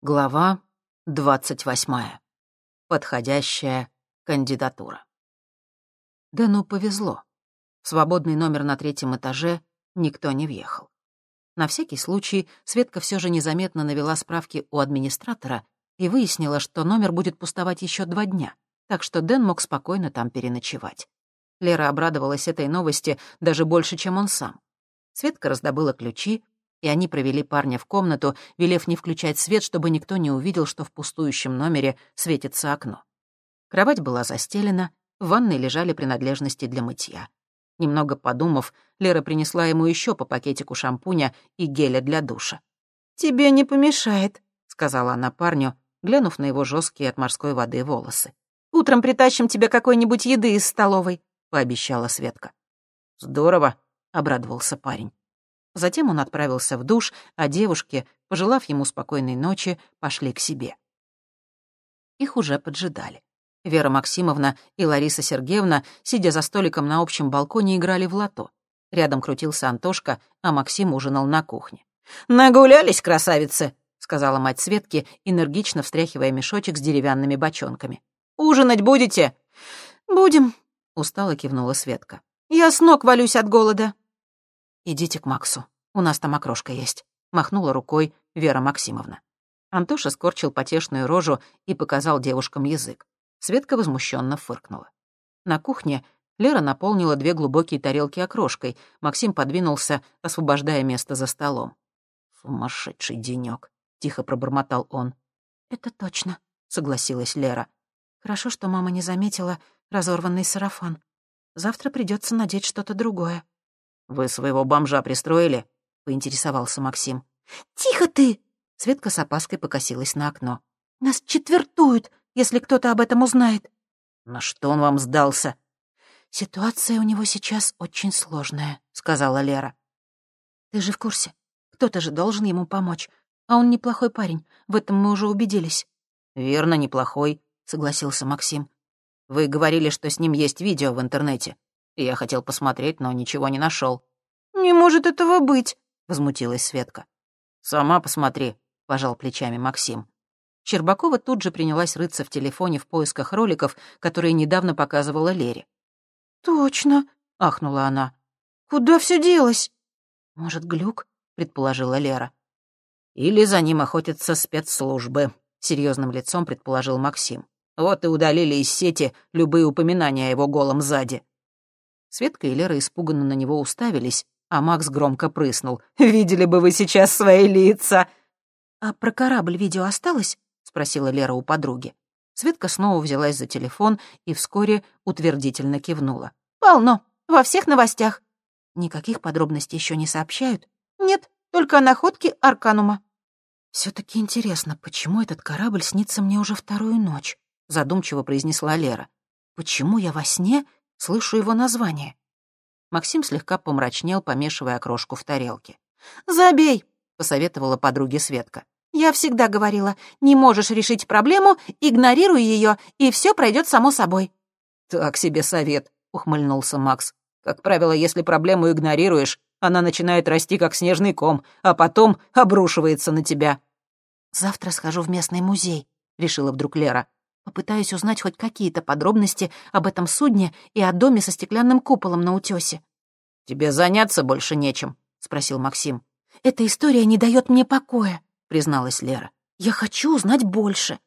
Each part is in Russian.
Глава двадцать восьмая. Подходящая кандидатура. Дэну повезло. В свободный номер на третьем этаже никто не въехал. На всякий случай Светка все же незаметно навела справки у администратора и выяснила, что номер будет пустовать еще два дня, так что Дэн мог спокойно там переночевать. Лера обрадовалась этой новости даже больше, чем он сам. Светка раздобыла ключи, и они провели парня в комнату, велев не включать свет, чтобы никто не увидел, что в пустующем номере светится окно. Кровать была застелена, в ванной лежали принадлежности для мытья. Немного подумав, Лера принесла ему еще по пакетику шампуня и геля для душа. «Тебе не помешает», — сказала она парню, глянув на его жесткие от морской воды волосы. «Утром притащим тебе какой-нибудь еды из столовой», — пообещала Светка. «Здорово», — обрадовался парень. Затем он отправился в душ, а девушки, пожелав ему спокойной ночи, пошли к себе. Их уже поджидали. Вера Максимовна и Лариса Сергеевна, сидя за столиком на общем балконе, играли в лото. Рядом крутился Антошка, а Максим ужинал на кухне. «Нагулялись, красавицы!» — сказала мать Светки, энергично встряхивая мешочек с деревянными бочонками. «Ужинать будете?» «Будем», — устало кивнула Светка. «Я с ног валюсь от голода». «Идите к Максу, у нас там окрошка есть», — махнула рукой Вера Максимовна. Антоша скорчил потешную рожу и показал девушкам язык. Светка возмущенно фыркнула. На кухне Лера наполнила две глубокие тарелки окрошкой. Максим подвинулся, освобождая место за столом. «Сумасшедший денёк», — тихо пробормотал он. «Это точно», — согласилась Лера. «Хорошо, что мама не заметила разорванный сарафан. Завтра придется надеть что-то другое». «Вы своего бомжа пристроили?» — поинтересовался Максим. «Тихо ты!» — Светка с опаской покосилась на окно. «Нас четвертуют, если кто-то об этом узнает». «На что он вам сдался?» «Ситуация у него сейчас очень сложная», — сказала Лера. «Ты же в курсе. Кто-то же должен ему помочь. А он неплохой парень, в этом мы уже убедились». «Верно, неплохой», — согласился Максим. «Вы говорили, что с ним есть видео в интернете. Я хотел посмотреть, но ничего не нашел. «Не может этого быть», — возмутилась Светка. «Сама посмотри», — пожал плечами Максим. Щербакова тут же принялась рыться в телефоне в поисках роликов, которые недавно показывала Лере. «Точно», — ахнула она. «Куда все делось?» «Может, глюк?» — предположила Лера. «Или за ним охотятся спецслужбы», — серьезным лицом предположил Максим. «Вот и удалили из сети любые упоминания о его голом сзади. Светка и Лера испуганно на него уставились, а Макс громко прыснул. «Видели бы вы сейчас свои лица!» «А про корабль видео осталось?» — спросила Лера у подруги. Светка снова взялась за телефон и вскоре утвердительно кивнула. «Полно. Во всех новостях». «Никаких подробностей еще не сообщают?» «Нет, только о находке Арканума». все таки интересно, почему этот корабль снится мне уже вторую ночь?» — задумчиво произнесла Лера. «Почему я во сне Слышу его название. Максим слегка помрачнел, помешивая окрошку в тарелке. «Забей», — посоветовала подруге Светка. «Я всегда говорила, не можешь решить проблему, игнорируй ее, и все пройдет само собой». «Так себе совет», — ухмыльнулся Макс. «Как правило, если проблему игнорируешь, она начинает расти, как снежный ком, а потом обрушивается на тебя». «Завтра схожу в местный музей», — решила вдруг Лера. Попытаюсь узнать хоть какие-то подробности об этом судне и о доме со стеклянным куполом на утёсе. «Тебе заняться больше нечем?» — спросил Максим. «Эта история не дает мне покоя», — призналась Лера. «Я хочу узнать больше».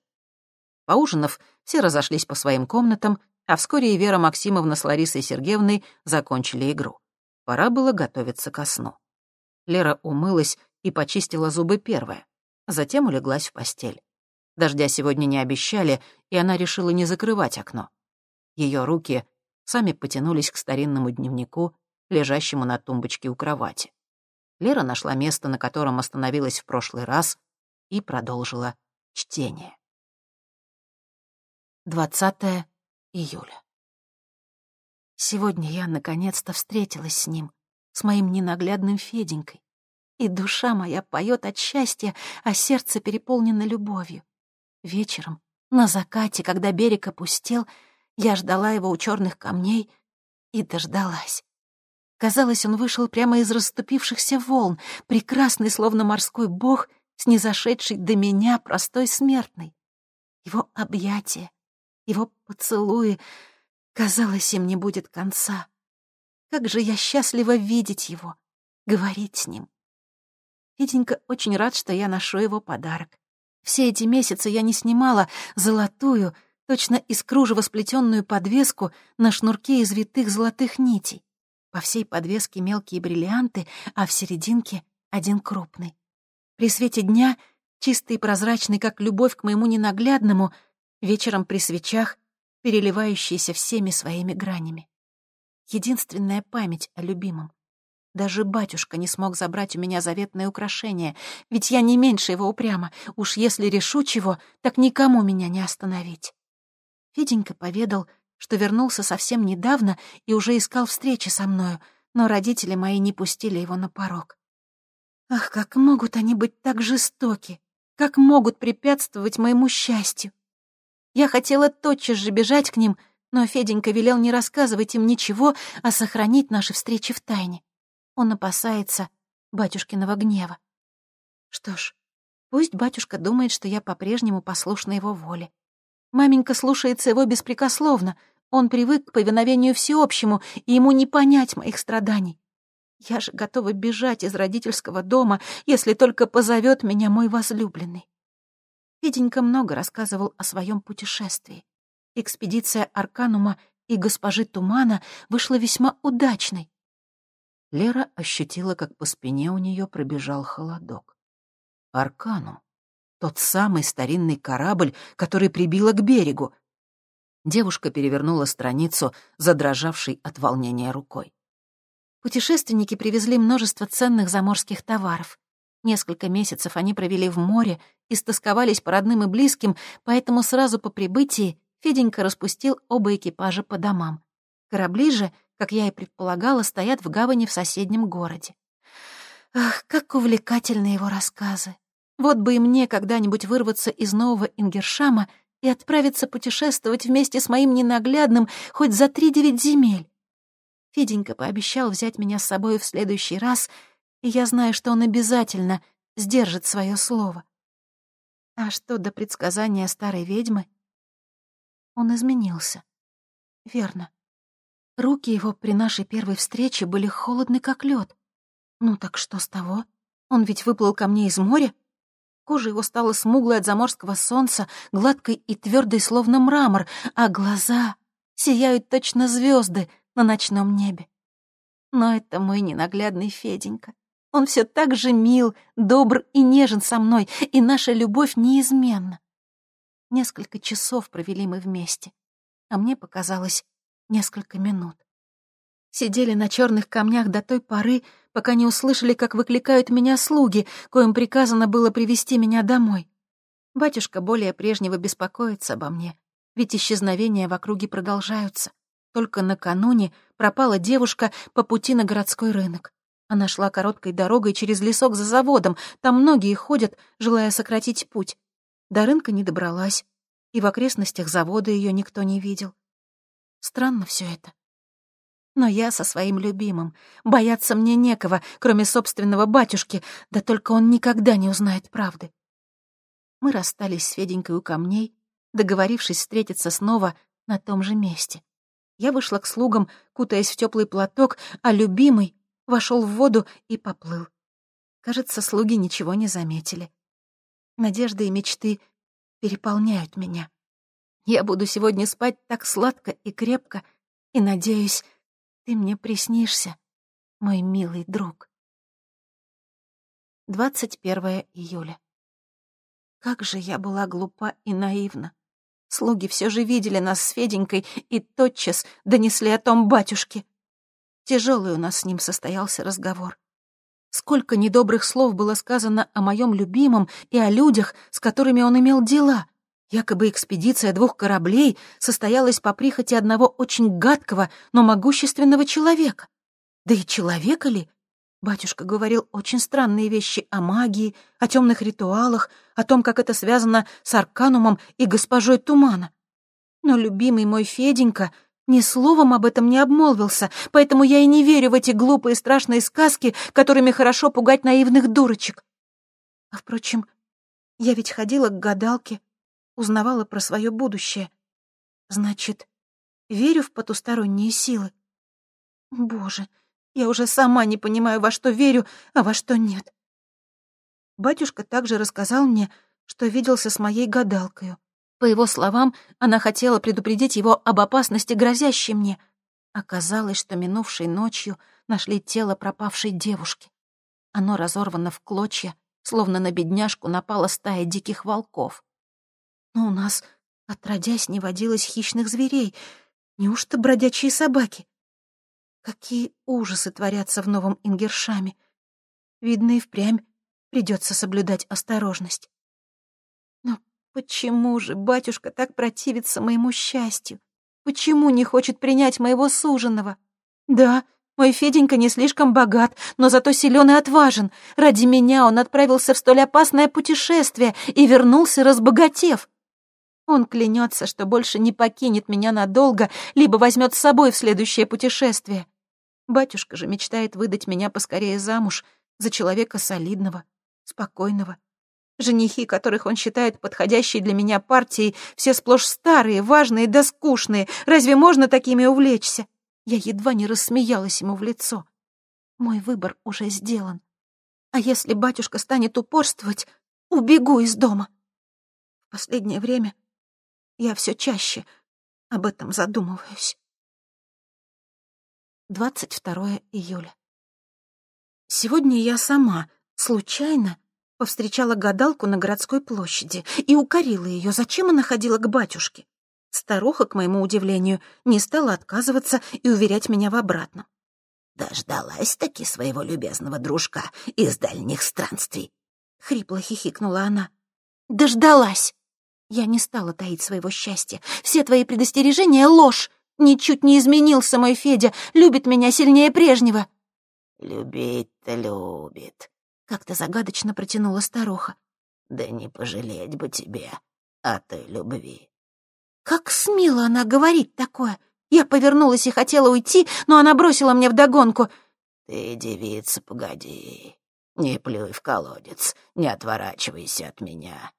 Поужинав, все разошлись по своим комнатам, а вскоре и Вера Максимовна с Ларисой Сергеевной закончили игру. Пора было готовиться ко сну. Лера умылась и почистила зубы первая, затем улеглась в постель. Дождя сегодня не обещали, и она решила не закрывать окно. Ее руки сами потянулись к старинному дневнику, лежащему на тумбочке у кровати. Лера нашла место, на котором остановилась в прошлый раз, и продолжила чтение. 20 июля. Сегодня я наконец-то встретилась с ним, с моим ненаглядным Феденькой. И душа моя поет от счастья, а сердце переполнено любовью. Вечером, на закате, когда берег опустел, я ждала его у черных камней и дождалась. Казалось, он вышел прямо из расступившихся волн, прекрасный, словно морской бог, снизошедший до меня простой смертный. Его объятия, его поцелуи, казалось, им не будет конца. Как же я счастлива видеть его, говорить с ним. Феденька очень рад, что я ношу его подарок. Все эти месяцы я не снимала золотую, точно из кружева сплетенную подвеску на шнурке из витых золотых нитей. По всей подвеске мелкие бриллианты, а в серединке один крупный. При свете дня, чистый и прозрачный, как любовь к моему ненаглядному, вечером при свечах, переливающийся всеми своими гранями. Единственная память о любимом. Даже батюшка не смог забрать у меня заветное украшение, ведь я не меньше его упряма. Уж если решу чего, так никому меня не остановить. Феденька поведал, что вернулся совсем недавно и уже искал встречи со мною, но родители мои не пустили его на порог. Ах, как могут они быть так жестоки! Как могут препятствовать моему счастью! Я хотела тотчас же бежать к ним, но Феденька велел не рассказывать им ничего, а сохранить наши встречи в тайне. Он опасается батюшкиного гнева. Что ж, пусть батюшка думает, что я по-прежнему послушна его воле. Маменька слушается его беспрекословно, он привык к повиновению всеобщему, и ему не понять моих страданий. Я же готова бежать из родительского дома, если только позовет меня мой возлюбленный. Феденька много рассказывал о своем путешествии. Экспедиция Арканума и госпожи Тумана вышла весьма удачной. Лера ощутила, как по спине у нее пробежал холодок. Арканум. Тот самый старинный корабль, который прибило к берегу. Девушка перевернула страницу, задрожавшей от волнения рукой. Путешественники привезли множество ценных заморских товаров. Несколько месяцев они провели в море, истосковались по родным и близким, поэтому сразу по прибытии Феденька распустил оба экипажа по домам. Корабли же, как я и предполагала, стоят в гавани в соседнем городе. Ах, как увлекательны его рассказы! Вот бы и мне когда-нибудь вырваться из нового Ингершама и отправиться путешествовать вместе с моим ненаглядным хоть за три девять земель. Феденька пообещал взять меня с собой в следующий раз, и я знаю, что он обязательно сдержит свое слово. А что до предсказания старой ведьмы? Он изменился. Верно. Руки его при нашей первой встрече были холодны, как лед. Ну так что с того? Он ведь выплыл ко мне из моря. Кожа его стала смуглой от заморского солнца, гладкой и твердой, словно мрамор, а глаза сияют точно звезды — на ночном небе. Но это мой ненаглядный Феденька. Он все так же мил, добр и нежен со мной, и наша любовь неизменна. Несколько часов провели мы вместе, а мне показалось несколько минут. Сидели на черных камнях до той поры, пока не услышали, как выкликают меня слуги, коим приказано было привести меня домой. Батюшка более прежнего беспокоится обо мне, ведь исчезновения в округе продолжаются. Только накануне пропала девушка по пути на городской рынок. Она шла короткой дорогой через лесок за заводом. Там многие ходят, желая сократить путь. До рынка не добралась, и в окрестностях завода ее никто не видел. Странно все это. Но я со своим любимым. Бояться мне некого, кроме собственного батюшки, да только он никогда не узнает правды. Мы расстались с Феденькой у камней, договорившись встретиться снова на том же месте. Я вышла к слугам, кутаясь в теплый платок, а любимый вошел в воду и поплыл. Кажется, слуги ничего не заметили. Надежды и мечты переполняют меня. Я буду сегодня спать так сладко и крепко, и, надеюсь, ты мне приснишься, мой милый друг. 21 июля. Как же я была глупа и наивна. Слуги все же видели нас с Феденькой и тотчас донесли о том батюшке. Тяжелый у нас с ним состоялся разговор. Сколько недобрых слов было сказано о моем любимом и о людях, с которыми он имел дела. Якобы экспедиция двух кораблей состоялась по прихоти одного очень гадкого, но могущественного человека. Да и человека ли? Батюшка говорил очень странные вещи о магии, о темных ритуалах, о том, как это связано с Арканумом и госпожой Тумана. Но любимый мой Феденька ни словом об этом не обмолвился, поэтому я и не верю в эти глупые страшные сказки, которыми хорошо пугать наивных дурочек. А, впрочем, Я ведь ходила к гадалке, узнавала про свое будущее. Значит, верю в потусторонние силы. Боже, я уже сама не понимаю, во что верю, а во что нет. Батюшка также рассказал мне, что виделся с моей гадалкою. По его словам, она хотела предупредить его об опасности, грозящей мне. Оказалось, что минувшей ночью нашли тело пропавшей девушки. Оно разорвано в клочья, словно на бедняжку напала стая диких волков. Но у нас, отродясь, не водилось хищных зверей. Неужто бродячие собаки? Какие ужасы творятся в новом Ингершаме. Видно, и впрямь придется соблюдать осторожность. Но почему же батюшка так противится моему счастью? Почему не хочет принять моего суженого? Да, мой Феденька не слишком богат, но зато силен и отважен. Ради меня он отправился в столь опасное путешествие и вернулся, разбогатев. Он клянется, что больше не покинет меня надолго, либо возьмет с собой в следующее путешествие. Батюшка же мечтает выдать меня поскорее замуж за человека солидного, спокойного. Женихи, которых он считает подходящей для меня партией, все сплошь старые, важные да скучные. Разве можно такими увлечься? Я едва не рассмеялась ему в лицо. Мой выбор уже сделан. А если батюшка станет упорствовать, убегу из дома. В последнее время я все чаще об этом задумываюсь. 22 июля. Сегодня я сама, случайно, повстречала гадалку на городской площади и укорила ее, зачем она ходила к батюшке. Старуха, к моему удивлению, не стала отказываться и уверять меня в обратном. «Дождалась-таки своего любезного дружка из дальних странствий», — хрипло хихикнула она. «Дождалась!» Я не стала таить своего счастья. Все твои предостережения — ложь. Ничуть не изменился мой Федя, любит меня сильнее прежнего. Любить-то любит. Как-то загадочно протянула старуха. Да не пожалеть бы тебе о той любви. Как смело она говорит такое. Я повернулась и хотела уйти, но она бросила мне вдогонку. Ты, девица, погоди. Не плюй в колодец, не отворачивайся от меня.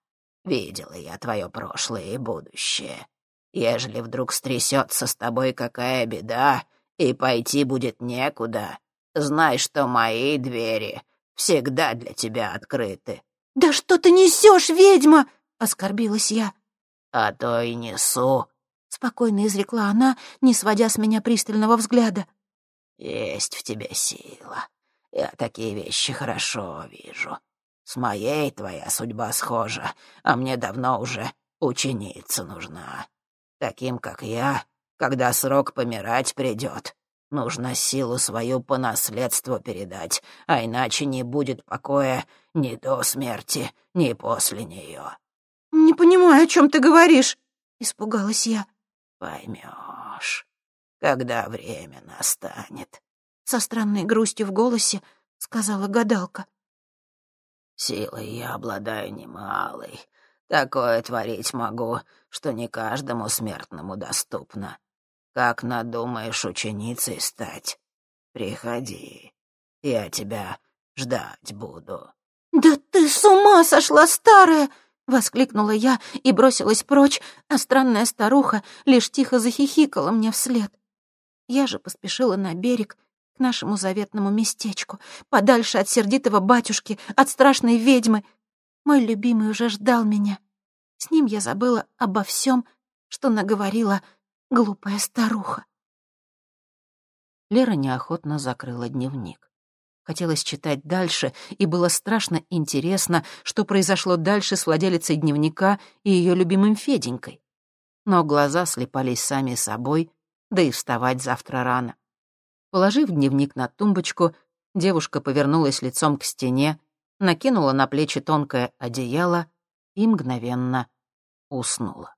Видела я твое прошлое и будущее. Ежели вдруг стрясется с тобой какая беда, и пойти будет некуда, знай, что мои двери всегда для тебя открыты». «Да что ты несешь, ведьма?» — оскорбилась я. «А то и несу», — спокойно изрекла она, не сводя с меня пристального взгляда. «Есть в тебе сила. Я такие вещи хорошо вижу. С моей твоя судьба схожа, а мне давно уже ученица нужна. Таким, как я, когда срок помирать придет, нужно силу свою по наследству передать, а иначе не будет покоя ни до смерти, ни после нее. «Не понимаю, о чем ты говоришь», — испугалась я. «Поймешь, когда время настанет», — со странной грустью в голосе сказала гадалка. Силой я обладаю немалой. Такое творить могу, что не каждому смертному доступно. Как надумаешь ученицей стать, приходи. Я тебя ждать буду». «Да ты с ума сошла, старая!» — воскликнула я и бросилась прочь, а странная старуха лишь тихо захихикала мне вслед. Я же поспешила на берег нашему заветному местечку, подальше от сердитого батюшки, от страшной ведьмы. Мой любимый уже ждал меня. С ним я забыла обо всем, что наговорила глупая старуха. Лера неохотно закрыла дневник. Хотелось читать дальше, и было страшно интересно, что произошло дальше с владелицей дневника и ее любимым Феденькой. Но глаза слепались сами собой, да и вставать завтра рано. Положив дневник на тумбочку, девушка повернулась лицом к стене, накинула на плечи тонкое одеяло и мгновенно уснула.